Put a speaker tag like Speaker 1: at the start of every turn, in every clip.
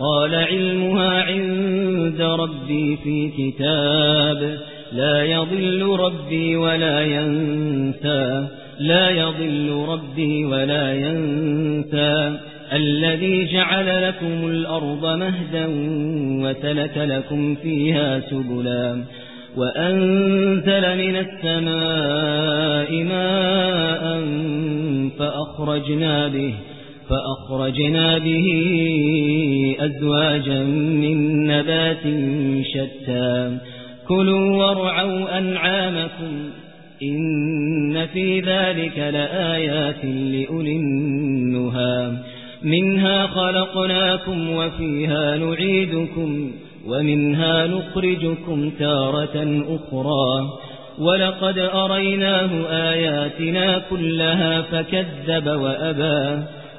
Speaker 1: قال علمها عند ربي في كتاب. لا يضل ربي ولا ينسى. لا يضل ربي ولا ينسى. الذي جعل لكم الأرض مهدا وسلك لكم فيها سبلا. وأنزل من السماء ماء فأخرجنا به فأخرجنا به أزواجا من نبات شتى. كلوا وارعوا أنعامكم إن في ذلك لآيات لأولي النهى. منها خلقناكم وفيها نعيدكم ومنها نخرجكم تارة أخرى. ولقد أريناه آياتنا كلها فكذب وأبى.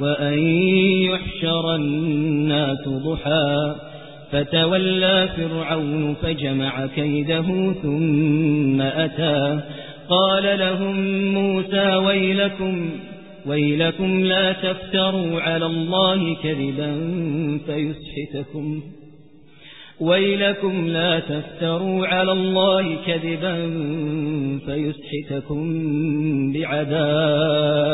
Speaker 1: وأن يحشر الناس ضحى. فتولى فرعون فجمع كيده ثم أتى. قال لهم موسى ويلكم ويلكم لا تفتروا على الله كذبا فيسحتكم. ويلكم لا تفتروا على الله كذبا فيسحتكم بعذاب.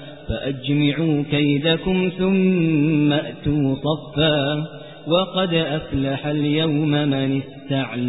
Speaker 1: فأجمعوا كيدكم ثم أتوا صفا وقد أفلح اليوم من استعلى.